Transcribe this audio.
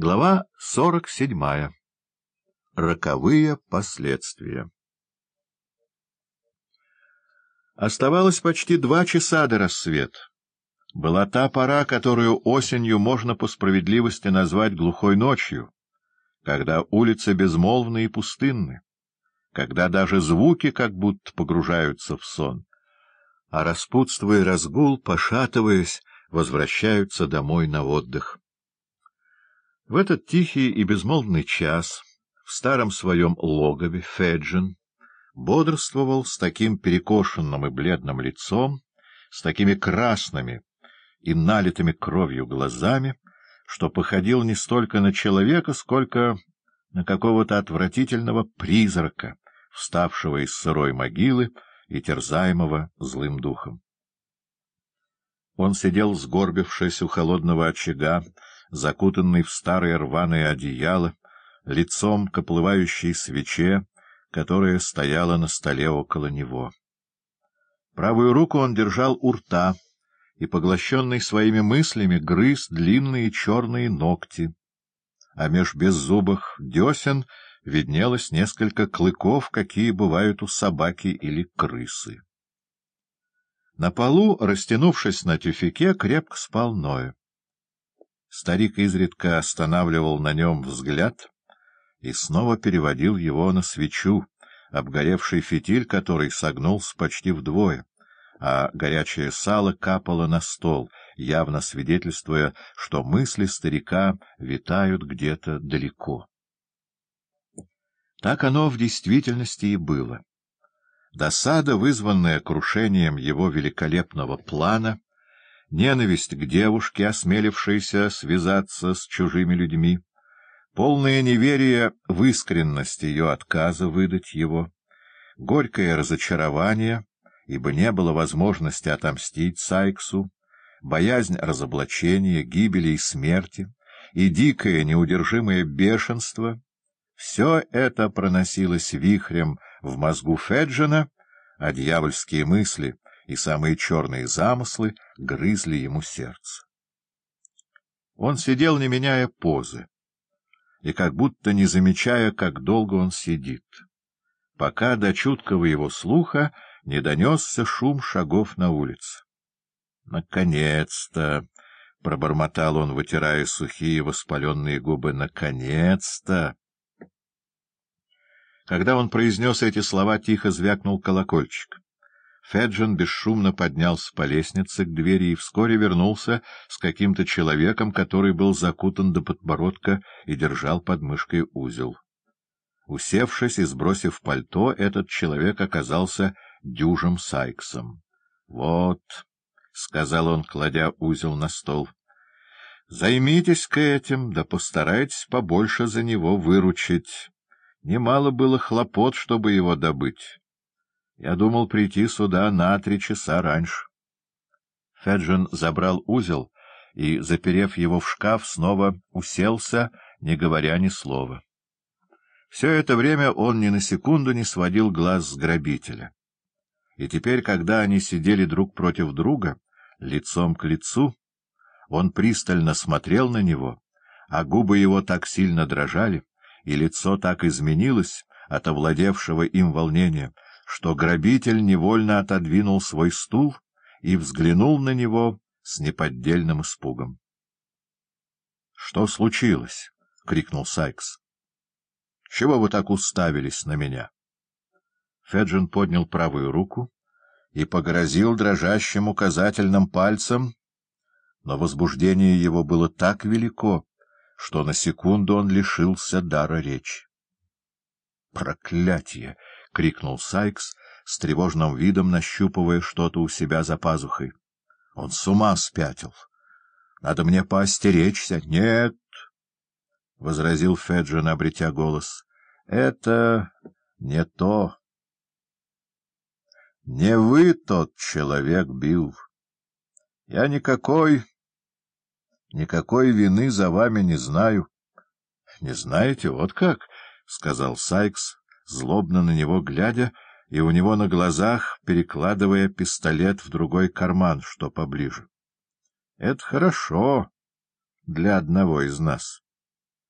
Глава 47. Роковые последствия. Оставалось почти два часа до рассвета. Была та пора, которую осенью можно по справедливости назвать глухой ночью, когда улицы безмолвны и пустынны, когда даже звуки как будто погружаются в сон, а распутство и разгул, пошатываясь, возвращаются домой на отдых. В этот тихий и безмолвный час в старом своем логове Феджин бодрствовал с таким перекошенным и бледным лицом, с такими красными и налитыми кровью глазами, что походил не столько на человека, сколько на какого-то отвратительного призрака, вставшего из сырой могилы и терзаемого злым духом. Он сидел, сгорбившись у холодного очага, закутанный в старое рваное одеяло, лицом к оплывающей свече, которая стояла на столе около него. Правую руку он держал у рта и, поглощенный своими мыслями, грыз длинные черные ногти, а меж беззубых десен виднелось несколько клыков, какие бывают у собаки или крысы. На полу, растянувшись на тюфике, крепко спал Ноя. Старик изредка останавливал на нем взгляд и снова переводил его на свечу, обгоревший фитиль который согнулся почти вдвое, а горячее сало капало на стол, явно свидетельствуя, что мысли старика витают где-то далеко. Так оно в действительности и было. Досада, вызванная крушением его великолепного плана, ненависть к девушке, осмелившейся связаться с чужими людьми, полное неверие в искренность ее отказа выдать его, горькое разочарование, ибо не было возможности отомстить Сайксу, боязнь разоблачения, гибели и смерти, и дикое неудержимое бешенство — все это проносилось вихрем в мозгу Феджина, а дьявольские мысли — и самые черные замыслы грызли ему сердце. Он сидел, не меняя позы, и как будто не замечая, как долго он сидит, пока до чуткого его слуха не донесся шум шагов на улице. «Наконец-то!» — пробормотал он, вытирая сухие воспаленные губы. «Наконец-то!» Когда он произнес эти слова, тихо звякнул колокольчик. Феджин бесшумно поднялся по лестнице к двери и вскоре вернулся с каким-то человеком, который был закутан до подбородка и держал под мышкой узел. Усевшись и сбросив пальто, этот человек оказался дюжем Сайксом. — Вот, — сказал он, кладя узел на стол, — займитесь-ка этим, да постарайтесь побольше за него выручить. Немало было хлопот, чтобы его добыть. Я думал прийти сюда на три часа раньше. Феджин забрал узел и, заперев его в шкаф, снова уселся, не говоря ни слова. Все это время он ни на секунду не сводил глаз с грабителя. И теперь, когда они сидели друг против друга, лицом к лицу, он пристально смотрел на него, а губы его так сильно дрожали, и лицо так изменилось от овладевшего им волнения, что грабитель невольно отодвинул свой стул и взглянул на него с неподдельным испугом. — Что случилось? — крикнул Сайкс. — Чего вы так уставились на меня? Феджин поднял правую руку и погрозил дрожащим указательным пальцем, но возбуждение его было так велико, что на секунду он лишился дара речи. «Проклятие!» — крикнул Сайкс, с тревожным видом нащупывая что-то у себя за пазухой. — Он с ума спятил. Надо мне поостеречься. — Нет, — возразил Феджин, обретя голос, — это не то. Не вы тот человек, Билл. Я никакой... никакой вины за вами не знаю. — Не знаете, вот как? — сказал Сайкс, злобно на него глядя, и у него на глазах перекладывая пистолет в другой карман, что поближе. — Это хорошо для одного из нас.